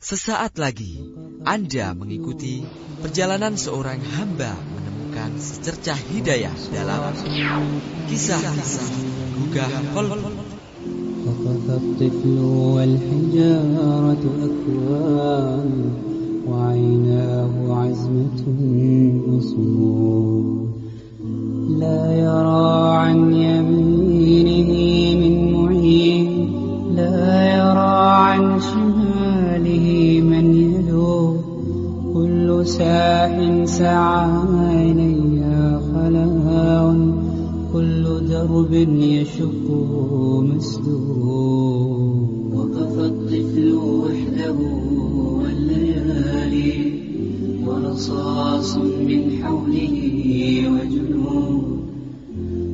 Sesaat lagi Anda mengikuti perjalanan seorang hamba menemukan secercah hidayah dalam kisah-kisah gugah kolbu. وقف الطفل والحجارة أكوان وعيناه عزمة وصمود لا وقف الطفل وحده والليالي ورصاص من حوله وجنود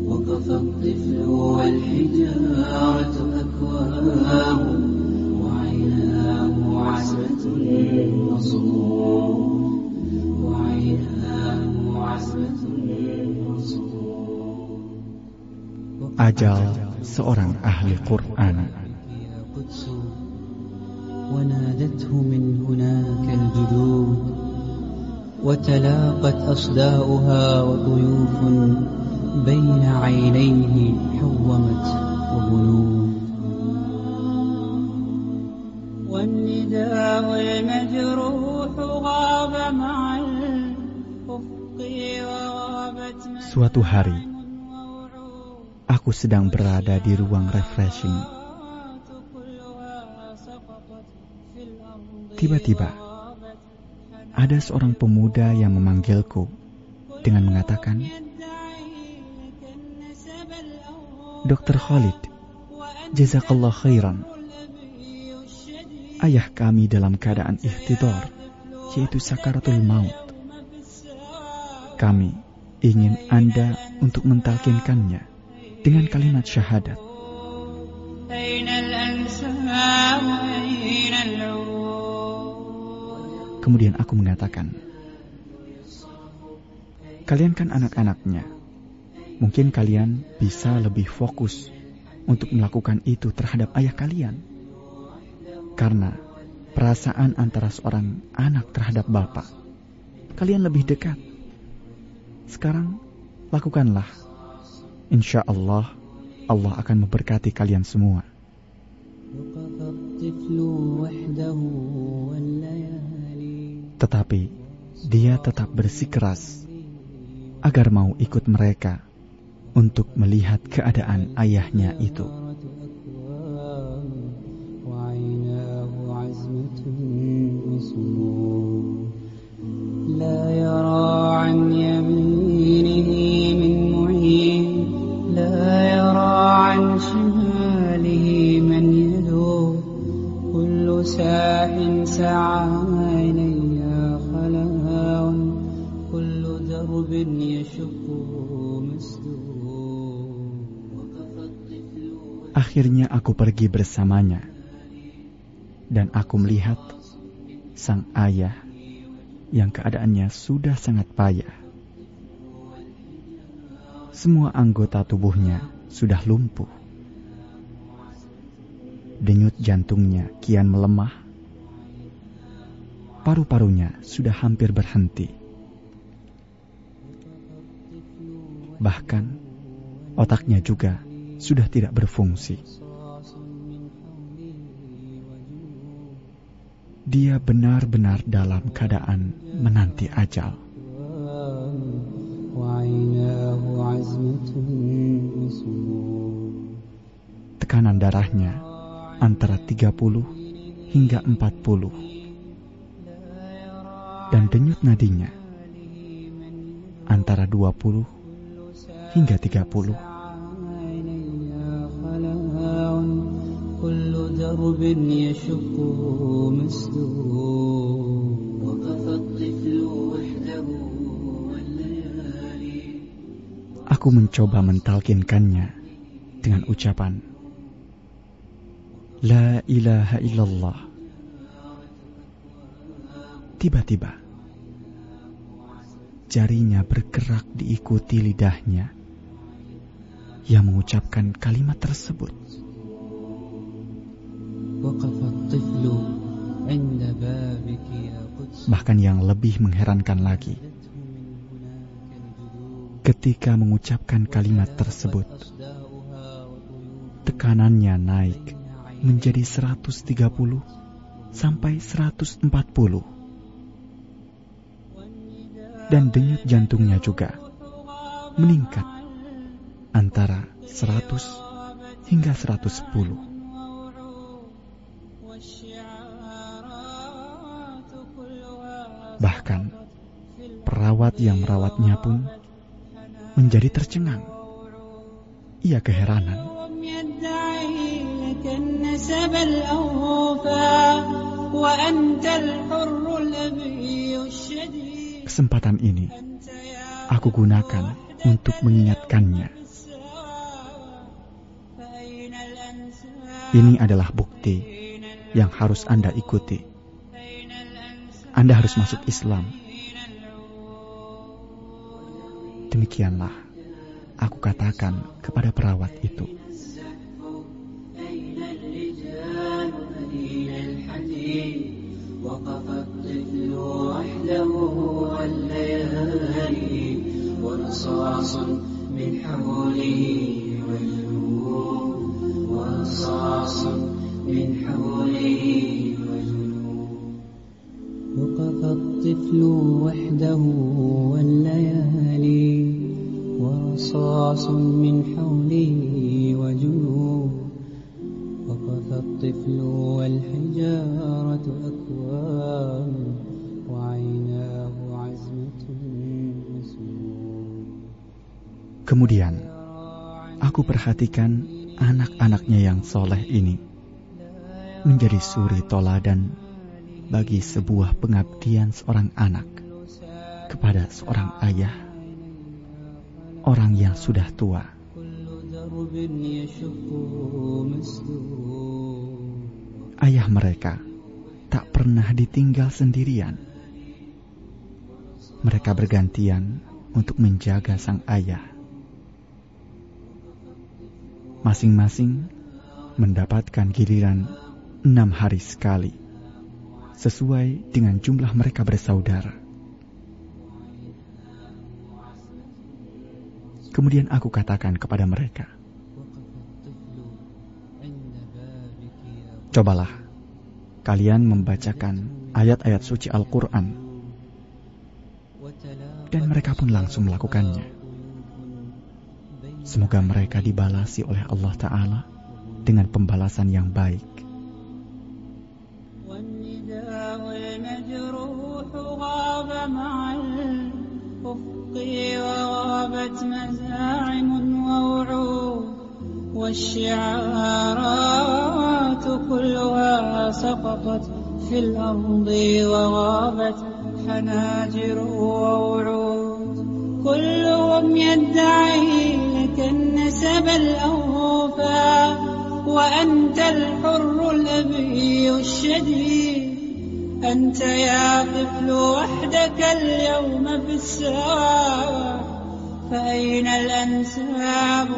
وقف الطفل والحجارة أكواب وعيناه عزمة وصمود Ajal seorang ahli Quran. ونادته من هناك الجدود وتلاقت أصداؤها وضيوف بين عينيه حومت وبنود والنداء المجروح غاب مع الأفق وغابت Suatu hari, aku sedang berada di ruang refreshing. Tiba-tiba, ada seorang pemuda yang memanggilku dengan mengatakan, Dokter Khalid, jazakallah khairan. Ayah kami dalam keadaan ihtidar, yaitu sakaratul maut. Kami ingin Anda untuk mentalkinkannya dengan kalimat syahadat. Kemudian aku mengatakan, "Kalian kan anak-anaknya. Mungkin kalian bisa lebih fokus untuk melakukan itu terhadap ayah kalian, karena perasaan antara seorang anak terhadap bapak, kalian lebih dekat. Sekarang, lakukanlah Insya Allah, Allah akan memberkati kalian semua. Tetapi, dia tetap bersikeras agar mau ikut mereka untuk melihat keadaan ayahnya itu. Akhirnya aku pergi bersamanya, dan aku melihat sang ayah yang keadaannya sudah sangat payah. Semua anggota tubuhnya sudah lumpuh. Denyut jantungnya kian melemah. Paru-parunya sudah hampir berhenti. Bahkan otaknya juga sudah tidak berfungsi. Dia benar-benar dalam keadaan menanti ajal. Tekanan darahnya antara 30 hingga 40 dan denyut nadinya antara 20 hingga 30. إليها خلاء كل درب يشق مسدود وقف الطفل وحده والليالي Aku mencoba mentalkinkannya dengan ucapan La ilaha illallah. Tiba-tiba, jarinya bergerak diikuti lidahnya yang mengucapkan kalimat tersebut. Bahkan yang lebih mengherankan lagi, ketika mengucapkan kalimat tersebut, tekanannya naik menjadi 130 sampai 140. Dan denyut jantungnya juga meningkat antara 100 hingga 110. Bahkan perawat yang merawatnya pun menjadi tercengang. Ia keheranan. Kesempatan ini aku gunakan untuk mengingatkannya Ini adalah bukti yang harus Anda ikuti. أين الأنساب Anda harus masuk Islam. Demikianlah aku katakan kepada perawat itu. أين الرجال أين الحديد وقف الطفل وحده والليالي ورصاص من حوله وجنود ورصاص من حوله وجنود وقف الطفل وحده والليالي ورصاص من حوله وجنود وقف الطفل والحجارة أكوام وعيناه عزمة مسموم Kemudian aku perhatikan anak-anaknya yang soleh ini menjadi suri toladan bagi sebuah pengabdian seorang anak kepada seorang ayah, orang yang sudah tua. Ayah mereka tak pernah ditinggal sendirian. Mereka bergantian untuk menjaga sang ayah Masing-masing mendapatkan giliran enam hari sekali, sesuai dengan jumlah mereka bersaudara. Kemudian aku katakan kepada mereka, Cobalah kalian membacakan ayat-ayat suci Al-Quran dan mereka pun langsung melakukannya. Semoga mereka dibalasi oleh Allah Ta'ala dengan pembalasan yang baik. والنداء المجروح غاب مع الأفق وغابت مزاعم ووعود والشعارات كلها سقطت في الأرض وغابت حناجر ووعود كلهم يدعي لك النسب الأوفى وأنت الحر الأبي الشديد أنت يا طفل وحدك اليوم في الساعة فأين الأنساب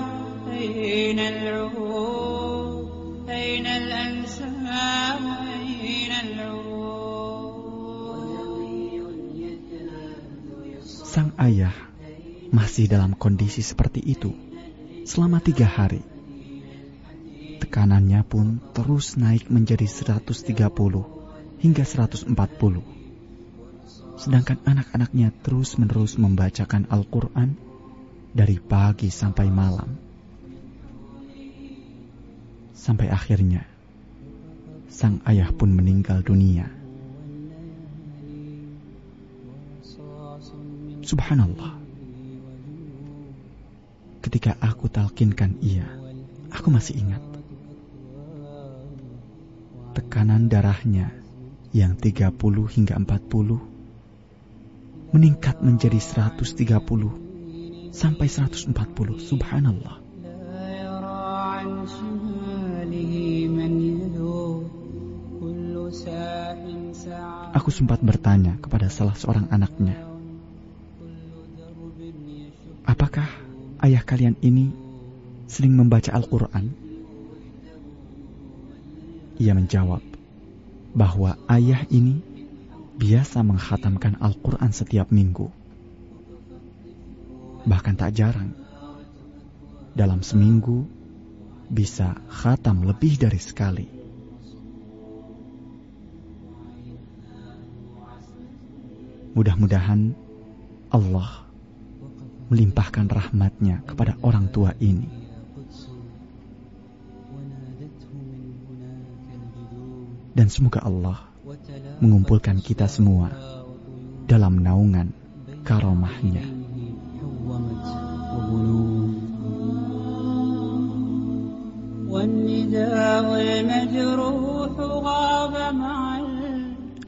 أين العهود أين الأنساب أين العهود Sang ayah masih dalam kondisi seperti itu selama tiga hari. Tekanannya pun terus naik menjadi 130 hingga 140. Sedangkan anak-anaknya terus-menerus membacakan Al-Quran dari pagi sampai malam. Sampai akhirnya, sang ayah pun meninggal dunia. Subhanallah ketika aku talkinkan ia, aku masih ingat. Tekanan darahnya yang 30 hingga 40 meningkat menjadi 130 sampai 140. Subhanallah. Aku sempat bertanya kepada salah seorang anaknya, ayah kalian ini sering membaca Al-Quran? Ia menjawab, bahwa ayah ini biasa menghatamkan Al-Quran setiap minggu. Bahkan tak jarang, dalam seminggu bisa khatam lebih dari sekali. Mudah-mudahan Allah melimpahkan rahmatnya kepada orang tua ini. Dan semoga Allah mengumpulkan kita semua dalam naungan karomahnya.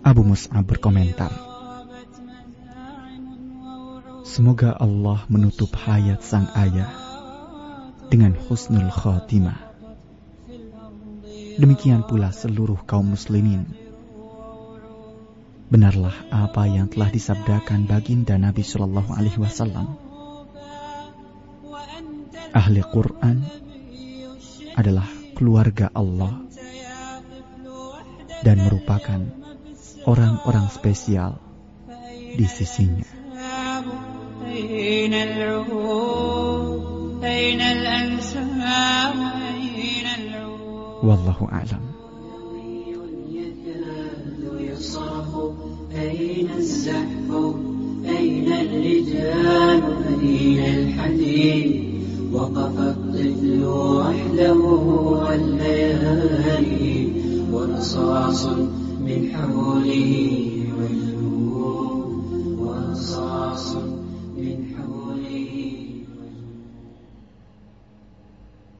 Abu Mus'ab berkomentar, Semoga Allah menutup hayat sang ayah dengan husnul khatimah. Demikian pula seluruh kaum muslimin. Benarlah apa yang telah disabdakan baginda Nabi Shallallahu Alaihi Wasallam. Ahli Quran adalah keluarga Allah dan merupakan orang-orang spesial di sisinya. أين الأنساب أين العهود والله أعلم. أين الزحف؟ أين الرجال؟ أين الحديد؟ وقف الطفل وحده والليالي ورصاص من حوله